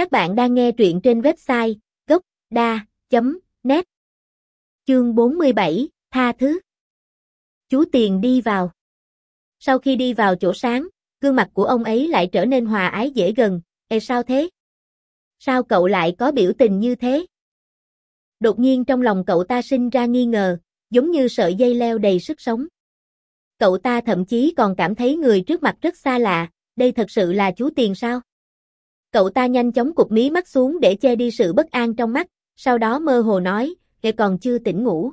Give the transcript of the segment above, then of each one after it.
Các bạn đang nghe truyện trên website gốc.da.net Chương 47, Tha thứ Chú Tiền đi vào Sau khi đi vào chỗ sáng, gương mặt của ông ấy lại trở nên hòa ái dễ gần, Ê sao thế? Sao cậu lại có biểu tình như thế? Đột nhiên trong lòng cậu ta sinh ra nghi ngờ, giống như sợi dây leo đầy sức sống. Cậu ta thậm chí còn cảm thấy người trước mặt rất xa lạ, đây thật sự là chú Tiền sao? Cậu ta nhanh chóng cụp mí mắt xuống để che đi sự bất an trong mắt, sau đó mơ hồ nói, kẻ còn chưa tỉnh ngủ.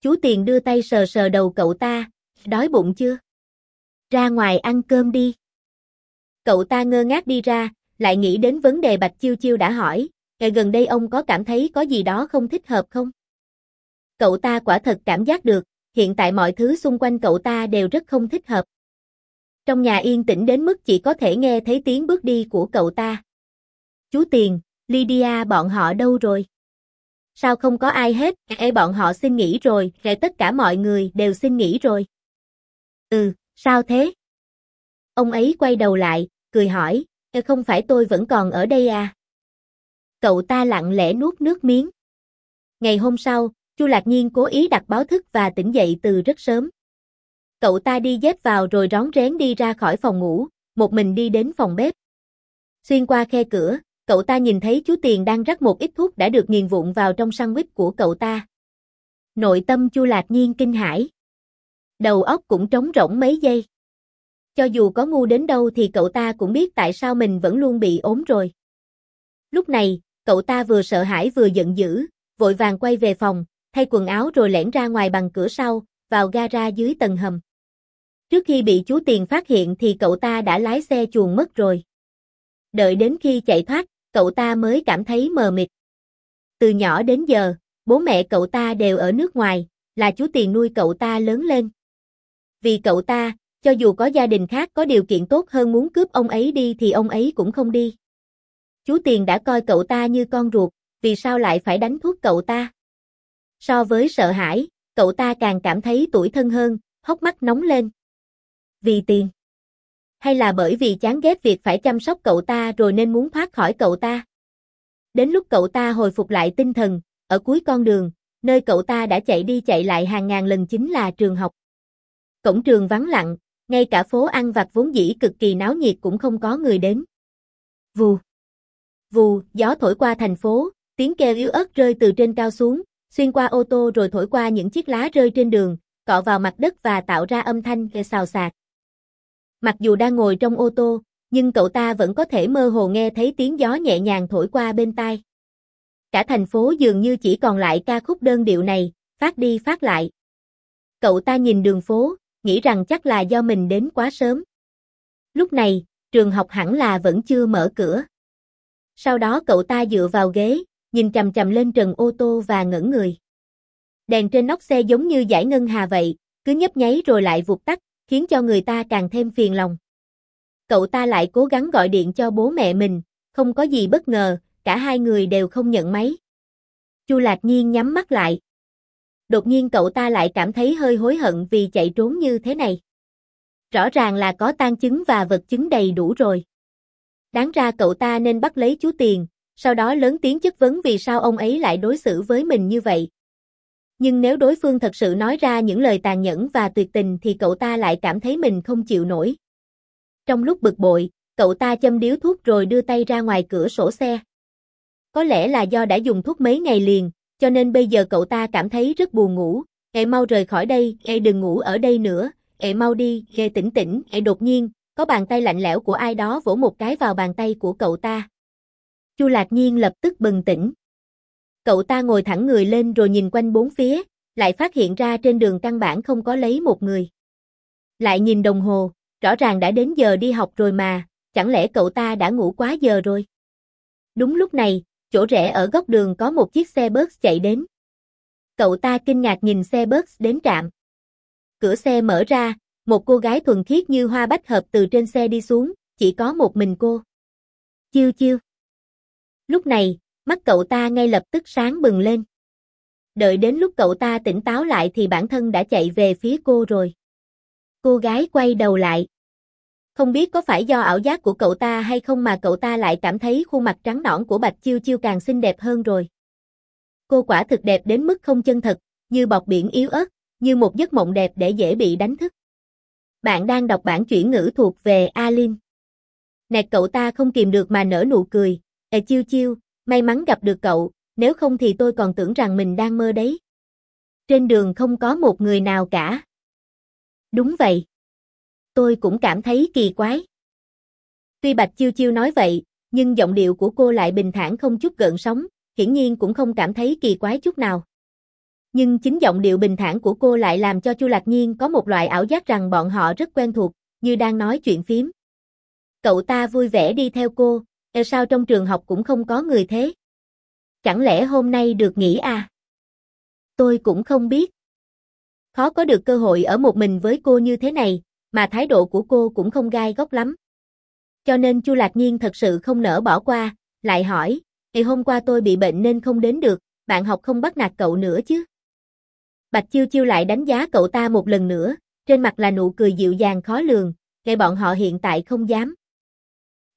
Chú Tiền đưa tay sờ sờ đầu cậu ta, đói bụng chưa? Ra ngoài ăn cơm đi. Cậu ta ngơ ngác đi ra, lại nghĩ đến vấn đề Bạch Chiêu Chiêu đã hỏi, ngày gần đây ông có cảm thấy có gì đó không thích hợp không? Cậu ta quả thật cảm giác được, hiện tại mọi thứ xung quanh cậu ta đều rất không thích hợp. Trong nhà yên tĩnh đến mức chỉ có thể nghe thấy tiếng bước đi của cậu ta. Chú Tiền, Lydia bọn họ đâu rồi? Sao không có ai hết, e bọn họ xin nghỉ rồi, rồi tất cả mọi người đều xin nghỉ rồi. Ừ, sao thế? Ông ấy quay đầu lại, cười hỏi, e không phải tôi vẫn còn ở đây à? Cậu ta lặng lẽ nuốt nước miếng. Ngày hôm sau, Chu Lạc Nhiên cố ý đặt báo thức và tỉnh dậy từ rất sớm. Cậu ta đi dép vào rồi rón rén đi ra khỏi phòng ngủ, một mình đi đến phòng bếp. Xuyên qua khe cửa, cậu ta nhìn thấy chú Tiền đang rắc một ít thuốc đã được nghiền vụn vào trong sandwich của cậu ta. Nội tâm Chu Lạc Nhiên kinh hãi. Đầu óc cũng trống rỗng mấy giây. Cho dù có ngu đến đâu thì cậu ta cũng biết tại sao mình vẫn luôn bị ốm rồi. Lúc này, cậu ta vừa sợ hãi vừa giận dữ, vội vàng quay về phòng, thay quần áo rồi lẻn ra ngoài bằng cửa sau, vào gara dưới tầng hầm. Trước khi bị chú Tiền phát hiện thì cậu ta đã lái xe chuồn mất rồi. Đợi đến khi chạy thoát, cậu ta mới cảm thấy mờ mịt. Từ nhỏ đến giờ, bố mẹ cậu ta đều ở nước ngoài, là chú Tiền nuôi cậu ta lớn lên. Vì cậu ta, cho dù có gia đình khác có điều kiện tốt hơn muốn cướp ông ấy đi thì ông ấy cũng không đi. Chú Tiền đã coi cậu ta như con ruột, vì sao lại phải đánh thuốc cậu ta? So với sợ hãi, cậu ta càng cảm thấy tuổi thân hơn, hốc mắt nóng lên. Vì tiền. Hay là bởi vì chán ghét việc phải chăm sóc cậu ta rồi nên muốn thoát khỏi cậu ta. Đến lúc cậu ta hồi phục lại tinh thần, ở cuối con đường, nơi cậu ta đã chạy đi chạy lại hàng ngàn lần chính là trường học. Cổng trường vắng lặng, ngay cả phố ăn vặt vốn dĩ cực kỳ náo nhiệt cũng không có người đến. Vù. Vù, gió thổi qua thành phố, tiếng kêu yếu ớt rơi từ trên cao xuống, xuyên qua ô tô rồi thổi qua những chiếc lá rơi trên đường, cọ vào mặt đất và tạo ra âm thanh kêu xào xạc. Mặc dù đang ngồi trong ô tô, nhưng cậu ta vẫn có thể mơ hồ nghe thấy tiếng gió nhẹ nhàng thổi qua bên tai. Cả thành phố dường như chỉ còn lại ca khúc đơn điệu này, phát đi phát lại. Cậu ta nhìn đường phố, nghĩ rằng chắc là do mình đến quá sớm. Lúc này, trường học hẳn là vẫn chưa mở cửa. Sau đó cậu ta dựa vào ghế, nhìn chằm chằm lên trần ô tô và ngẩn người. Đèn trên nóc xe giống như giải ngân hà vậy, cứ nhấp nháy rồi lại vụt tắt, khiến cho người ta càng thêm phiền lòng. Cậu ta lại cố gắng gọi điện cho bố mẹ mình, không có gì bất ngờ, cả hai người đều không nhận máy. Chu Lạc Nhiên nhắm mắt lại. Đột nhiên cậu ta lại cảm thấy hơi hối hận vì chạy trốn như thế này. Rõ ràng là có tang chứng và vật chứng đầy đủ rồi. Đáng ra cậu ta nên bắt lấy chú tiền, sau đó lớn tiếng chất vấn vì sao ông ấy lại đối xử với mình như vậy. Nhưng nếu đối phương thật sự nói ra những lời tàn nhẫn và tuyệt tình thì cậu ta lại cảm thấy mình không chịu nổi. Trong lúc bực bội, cậu ta châm điếu thuốc rồi đưa tay ra ngoài cửa sổ xe. Có lẽ là do đã dùng thuốc mấy ngày liền, cho nên bây giờ cậu ta cảm thấy rất buồn ngủ. Ê mau rời khỏi đây, ê đừng ngủ ở đây nữa, ê mau đi, ê tỉnh tỉnh, ê đột nhiên, có bàn tay lạnh lẽo của ai đó vỗ một cái vào bàn tay của cậu ta. Chu Lạc Nhiên lập tức bừng tỉnh. Cậu ta ngồi thẳng người lên rồi nhìn quanh bốn phía, lại phát hiện ra trên đường căn bản không có lấy một người. Lại nhìn đồng hồ, rõ ràng đã đến giờ đi học rồi mà, chẳng lẽ cậu ta đã ngủ quá giờ rồi? Đúng lúc này, chỗ rẽ ở góc đường có một chiếc xe bus chạy đến. Cậu ta kinh ngạc nhìn xe bus đến trạm. Cửa xe mở ra, một cô gái thuần khiết như hoa bách hợp từ trên xe đi xuống, chỉ có một mình cô. Chiêu chiêu. Lúc này, mắt cậu ta ngay lập tức sáng bừng lên. Đợi đến lúc cậu ta tỉnh táo lại thì bản thân đã chạy về phía cô rồi. Cô gái quay đầu lại. Không biết có phải do ảo giác của cậu ta hay không mà cậu ta lại cảm thấy khuôn mặt trắng nõn của Bạch Chiêu Chiêu càng xinh đẹp hơn rồi. Cô quả thực đẹp đến mức không chân thật, như bọc biển yếu ớt, như một giấc mộng đẹp để dễ bị đánh thức. Bạn đang đọc bản chuyển ngữ thuộc về Alin. nè cậu ta không kìm được mà nở nụ cười, Ê chiêu chiêu, may mắn gặp được cậu, nếu không thì tôi còn tưởng rằng mình đang mơ đấy. Trên đường không có một người nào cả. Đúng vậy. Tôi cũng cảm thấy kỳ quái. Tuy Bạch Chiêu Chiêu nói vậy, nhưng giọng điệu của cô lại bình thản không chút gợn sóng, hiển nhiên cũng không cảm thấy kỳ quái chút nào. Nhưng chính giọng điệu bình thản của cô lại làm cho Chu Lạc Nhiên có một loại ảo giác rằng bọn họ rất quen thuộc, như đang nói chuyện phím. Cậu ta vui vẻ đi theo cô, e sao trong trường học cũng không có người thế? Chẳng lẽ hôm nay được nghỉ à? Tôi cũng không biết. Khó có được cơ hội ở một mình với cô như thế này, mà thái độ của cô cũng không gai góc lắm. Cho nên Chu Lạc Nhiên thật sự không nỡ bỏ qua, lại hỏi, ngày hôm qua tôi bị bệnh nên không đến được, bạn học không bắt nạt cậu nữa chứ? Bạch Chiêu Chiêu lại đánh giá cậu ta một lần nữa, trên mặt là nụ cười dịu dàng khó lường, ngay bọn họ hiện tại không dám.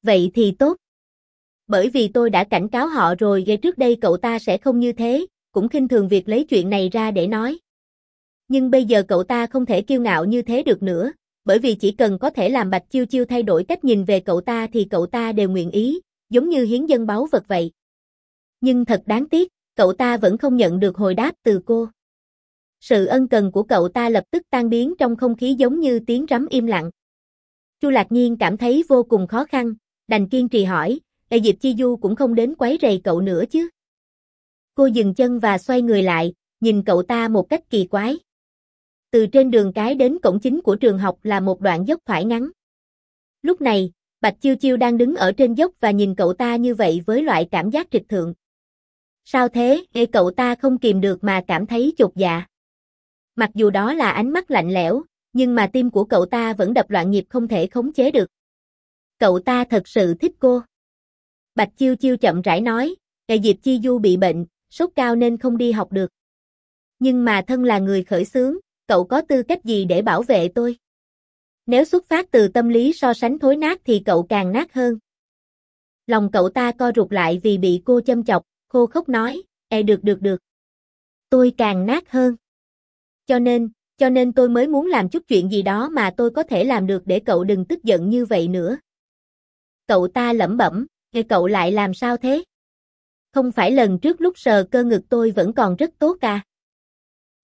Vậy thì tốt. Bởi vì tôi đã cảnh cáo họ rồi gây trước đây cậu ta sẽ không như thế, cũng khinh thường việc lấy chuyện này ra để nói. Nhưng bây giờ cậu ta không thể kiêu ngạo như thế được nữa, bởi vì chỉ cần có thể làm Bạch Chiêu Chiêu thay đổi cách nhìn về cậu ta thì cậu ta đều nguyện ý, giống như hiến dân báu vật vậy. Nhưng thật đáng tiếc, cậu ta vẫn không nhận được hồi đáp từ cô. Sự ân cần của cậu ta lập tức tan biến trong không khí giống như tiếng rắm im lặng. Chu Lạc Nhiên cảm thấy vô cùng khó khăn, đành kiên trì hỏi, Ê Diệp Chi Du cũng không đến quấy rầy cậu nữa chứ. Cô dừng chân và xoay người lại, nhìn cậu ta một cách kỳ quái. Từ trên đường cái đến cổng chính của trường học là một đoạn dốc thoải ngắn. Lúc này, Bạch Chiêu Chiêu đang đứng ở trên dốc và nhìn cậu ta như vậy với loại cảm giác trịch thượng. Sao thế, Ê cậu ta không kìm được mà cảm thấy chột dạ. Mặc dù đó là ánh mắt lạnh lẽo, nhưng mà tim của cậu ta vẫn đập loạn nhịp không thể khống chế được. Cậu ta thật sự thích cô. Bạch Chiêu Chiêu chậm rãi nói, Ngày Diệp Chi Du bị bệnh, sốt cao nên không đi học được. Nhưng mà thân là người khởi xướng, cậu có tư cách gì để bảo vệ tôi? Nếu xuất phát từ tâm lý so sánh thối nát thì cậu càng nát hơn. Lòng cậu ta co rụt lại vì bị cô châm chọc, khô khốc nói, e được được được. Tôi càng nát hơn. Cho nên, cho nên tôi mới muốn làm chút chuyện gì đó mà tôi có thể làm được để cậu đừng tức giận như vậy nữa. Cậu ta lẩm bẩm, nghe cậu lại làm sao thế? Không phải lần trước lúc sờ cơ ngực tôi vẫn còn rất tốt à?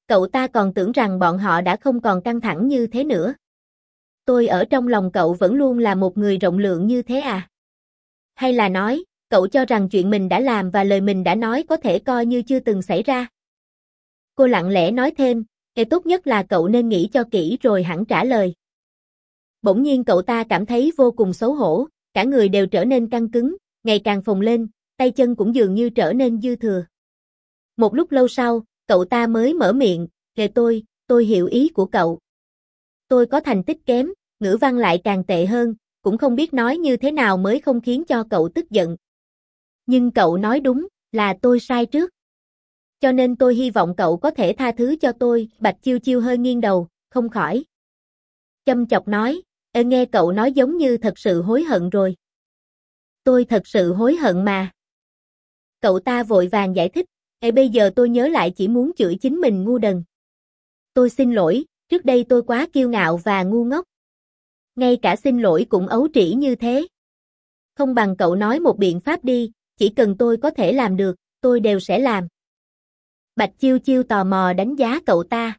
Cậu ta còn tưởng rằng bọn họ đã không còn căng thẳng như thế nữa. Tôi ở trong lòng cậu vẫn luôn là một người rộng lượng như thế à? Hay là nói, cậu cho rằng chuyện mình đã làm và lời mình đã nói có thể coi như chưa từng xảy ra? Cô lặng lẽ nói thêm, Ê tốt nhất là cậu nên nghĩ cho kỹ rồi hẳn trả lời. Bỗng nhiên cậu ta cảm thấy vô cùng xấu hổ, cả người đều trở nên căng cứng, ngày càng phồng lên, tay chân cũng dường như trở nên dư thừa. Một lúc lâu sau, cậu ta mới mở miệng, kề tôi, tôi hiểu ý của cậu. Tôi có thành tích kém, ngữ văn lại càng tệ hơn, cũng không biết nói như thế nào mới không khiến cho cậu tức giận. Nhưng cậu nói đúng, là tôi sai trước. Cho nên tôi hy vọng cậu có thể tha thứ cho tôi, Bạch Chiêu Chiêu hơi nghiêng đầu, không khỏi. Châm chọc nói, Ê nghe cậu nói giống như thật sự hối hận rồi. Tôi thật sự hối hận mà. Cậu ta vội vàng giải thích, Ê bây giờ tôi nhớ lại chỉ muốn chửi chính mình ngu đần. Tôi xin lỗi, trước đây tôi quá kiêu ngạo và ngu ngốc. Ngay cả xin lỗi cũng ấu trĩ như thế. Không bằng cậu nói một biện pháp đi, chỉ cần tôi có thể làm được, tôi đều sẽ làm. Bạch Chiêu Chiêu tò mò đánh giá cậu ta.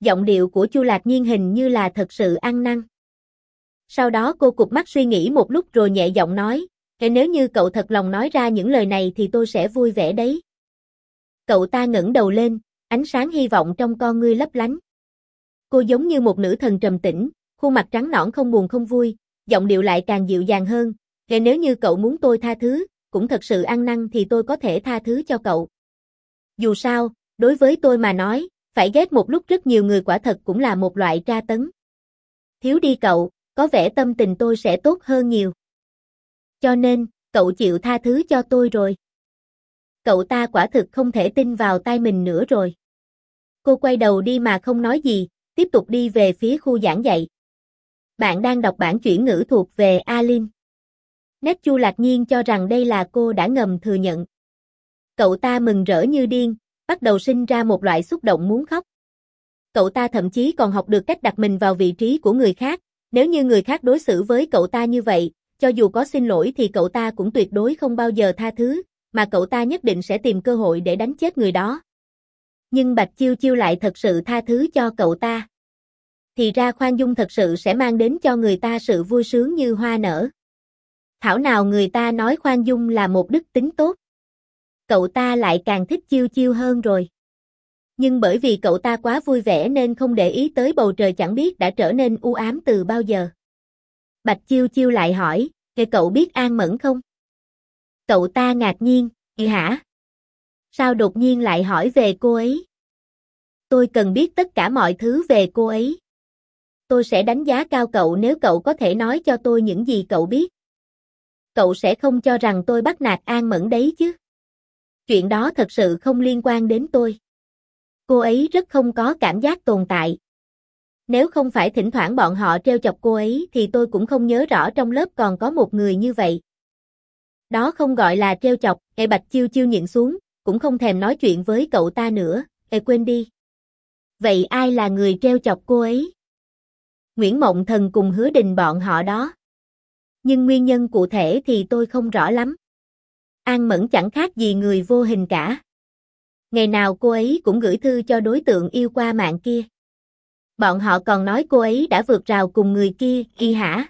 Giọng điệu của Chu Lạc Nhiên hình như là thật sự ăn năn. Sau đó cô cụp mắt suy nghĩ một lúc rồi nhẹ giọng nói, Thế nếu như cậu thật lòng nói ra những lời này thì tôi sẽ vui vẻ đấy. Cậu ta ngẩng đầu lên, ánh sáng hy vọng trong con ngươi lấp lánh. Cô giống như một nữ thần trầm tĩnh, khuôn mặt trắng nõn không buồn không vui, giọng điệu lại càng dịu dàng hơn. Thế nếu như cậu muốn tôi tha thứ, cũng thật sự ăn năn thì tôi có thể tha thứ cho cậu. Dù sao, đối với tôi mà nói, phải ghét một lúc rất nhiều người quả thật cũng là một loại tra tấn. Thiếu đi cậu, có vẻ tâm tình tôi sẽ tốt hơn nhiều. Cho nên, cậu chịu tha thứ cho tôi rồi. Cậu ta quả thực không thể tin vào tay mình nữa rồi. Cô quay đầu đi mà không nói gì, tiếp tục đi về phía khu giảng dạy. Bạn đang đọc bản chuyển ngữ thuộc về Alin. Nét Chu Lạc Nhiên cho rằng đây là cô đã ngầm thừa nhận. Cậu ta mừng rỡ như điên, bắt đầu sinh ra một loại xúc động muốn khóc. Cậu ta thậm chí còn học được cách đặt mình vào vị trí của người khác, nếu như người khác đối xử với cậu ta như vậy, cho dù có xin lỗi thì cậu ta cũng tuyệt đối không bao giờ tha thứ, mà cậu ta nhất định sẽ tìm cơ hội để đánh chết người đó. Nhưng Bạch Chiêu Chiêu lại thật sự tha thứ cho cậu ta. Thì ra khoan dung thật sự sẽ mang đến cho người ta sự vui sướng như hoa nở. Thảo nào người ta nói khoan dung là một đức tính tốt. Cậu ta lại càng thích Chiêu Chiêu hơn rồi. Nhưng bởi vì cậu ta quá vui vẻ nên không để ý tới bầu trời chẳng biết đã trở nên u ám từ bao giờ. Bạch Chiêu Chiêu lại hỏi, kể cậu biết An Mẫn không? Cậu ta ngạc nhiên, Ý hả? Sao đột nhiên lại hỏi về cô ấy? Tôi cần biết tất cả mọi thứ về cô ấy. Tôi sẽ đánh giá cao cậu nếu cậu có thể nói cho tôi những gì cậu biết. Cậu sẽ không cho rằng tôi bắt nạt An Mẫn đấy chứ. Chuyện đó thật sự không liên quan đến tôi. Cô ấy rất không có cảm giác tồn tại. Nếu không phải thỉnh thoảng bọn họ treo chọc cô ấy thì tôi cũng không nhớ rõ trong lớp còn có một người như vậy. Đó không gọi là treo chọc, Ê bạch chiêu chiêu nhịn xuống, cũng không thèm nói chuyện với cậu ta nữa, Ê quên đi. Vậy ai là người treo chọc cô ấy? Nguyễn Mộng Thần cùng hứa đình bọn họ đó. Nhưng nguyên nhân cụ thể thì tôi không rõ lắm. An Mẫn chẳng khác gì người vô hình cả. Ngày nào cô ấy cũng gửi thư cho đối tượng yêu qua mạng kia. Bọn họ còn nói cô ấy đã vượt rào cùng người kia, y hả?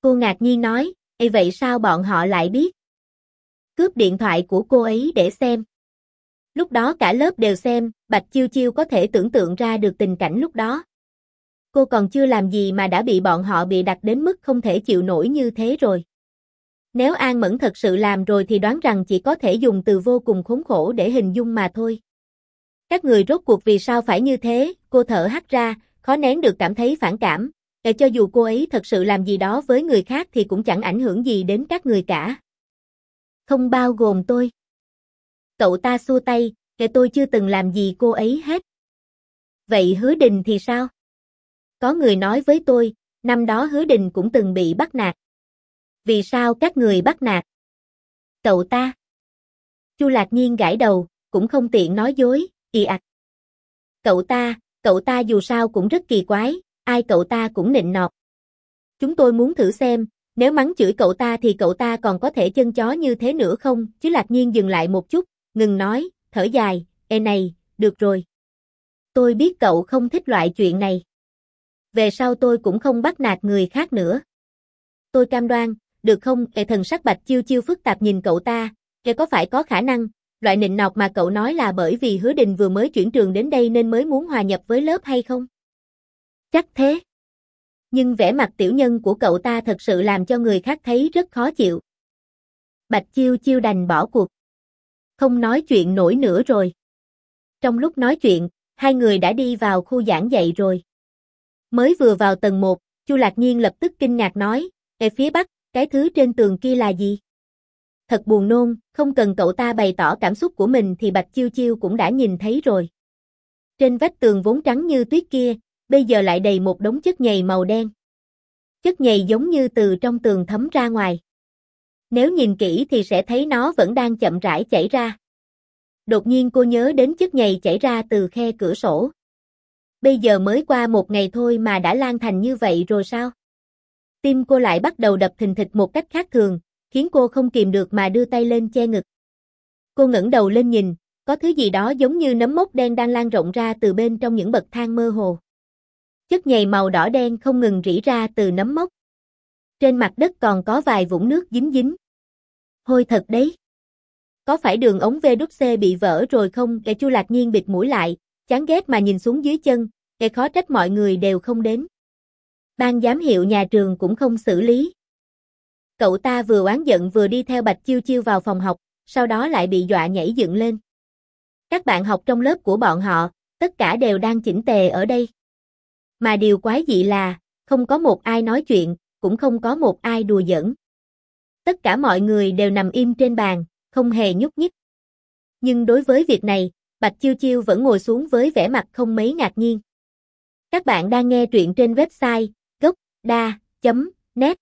Cô ngạc nhiên nói, Ê vậy sao bọn họ lại biết? Cướp điện thoại của cô ấy để xem. Lúc đó cả lớp đều xem, Bạch Chiêu Chiêu có thể tưởng tượng ra được tình cảnh lúc đó. Cô còn chưa làm gì mà đã bị bọn họ bị đặt đến mức không thể chịu nổi như thế rồi. Nếu An Mẫn thật sự làm rồi thì đoán rằng chỉ có thể dùng từ vô cùng khốn khổ để hình dung mà thôi. Các người rốt cuộc vì sao phải như thế, cô thở hắt ra, khó nén được cảm thấy phản cảm, để cho dù cô ấy thật sự làm gì đó với người khác thì cũng chẳng ảnh hưởng gì đến các người cả. Không bao gồm tôi. Cậu ta xua tay, để tôi chưa từng làm gì cô ấy hết. Vậy hứa đình thì sao? Có người nói với tôi, năm đó hứa đình cũng từng bị bắt nạt. Vì sao các người bắt nạt? Cậu ta. Chu Lạc Nhiên gãi đầu, cũng không tiện nói dối, kỳ ạch. Cậu ta, cậu ta dù sao cũng rất kỳ quái, ai cậu ta cũng nịnh nọt. Chúng tôi muốn thử xem, nếu mắng chửi cậu ta thì cậu ta còn có thể chân chó như thế nữa không? Chứ lạc nhiên dừng lại một chút, ngừng nói, thở dài, ê này, được rồi. Tôi biết cậu không thích loại chuyện này. Về sau tôi cũng không bắt nạt người khác nữa. Tôi cam đoan, được không? Kẻ thần sắc bạch chiêu chiêu phức tạp nhìn cậu ta, kẻ có phải có khả năng, loại nịnh nọt mà cậu nói là bởi vì hứa đình vừa mới chuyển trường đến đây nên mới muốn hòa nhập với lớp hay không? Chắc thế. Nhưng vẻ mặt tiểu nhân của cậu ta thật sự làm cho người khác thấy rất khó chịu. Bạch Chiêu Chiêu đành bỏ cuộc. Không nói chuyện nổi nữa rồi. Trong lúc nói chuyện, hai người đã đi vào khu giảng dạy rồi. Mới vừa vào tầng 1, Chu Lạc Nhiên lập tức kinh ngạc nói, "Ở phía bắc, cái thứ trên tường kia là gì?" Thật buồn nôn, không cần cậu ta bày tỏ cảm xúc của mình thì Bạch Chiêu Chiêu cũng đã nhìn thấy rồi. Trên vách tường vốn trắng như tuyết kia, bây giờ lại đầy một đống chất nhầy màu đen. Chất nhầy giống như từ trong tường thấm ra ngoài. Nếu nhìn kỹ thì sẽ thấy nó vẫn đang chậm rãi chảy ra. Đột nhiên cô nhớ đến chất nhầy chảy ra từ khe cửa sổ. Bây giờ mới qua một ngày thôi mà đã lan thành như vậy rồi sao? Tim cô lại bắt đầu đập thình thịch một cách khác thường, khiến cô không kìm được mà đưa tay lên che ngực. Cô ngẩng đầu lên nhìn, có thứ gì đó giống như nấm mốc đen đang lan rộng ra từ bên trong những bậc thang mơ hồ chất nhầy màu đỏ đen không ngừng rỉ ra từ nấm mốc. Trên mặt đất còn có vài vũng nước dính dính. Hôi thật đấy. Có phải đường ống V bị vỡ rồi không? Kẻ Chu Lạc Nhiên bịt mũi lại, chán ghét mà nhìn xuống dưới chân, kẻ khó trách mọi người đều không đến. Ban giám hiệu nhà trường cũng không xử lý. Cậu ta vừa oán giận vừa đi theo Bạch Chiêu Chiêu vào phòng học, sau đó lại bị dọa nhảy dựng lên. Các bạn học trong lớp của bọn họ, tất cả đều đang chỉnh tề ở đây. Mà điều quái dị là, không có một ai nói chuyện, cũng không có một ai đùa giỡn. Tất cả mọi người đều nằm im trên bàn, không hề nhúc nhích. Nhưng đối với việc này, Bạch Chiêu Chiêu vẫn ngồi xuống với vẻ mặt không mấy ngạc nhiên. Các bạn đang nghe truyện trên website đa, chấm, net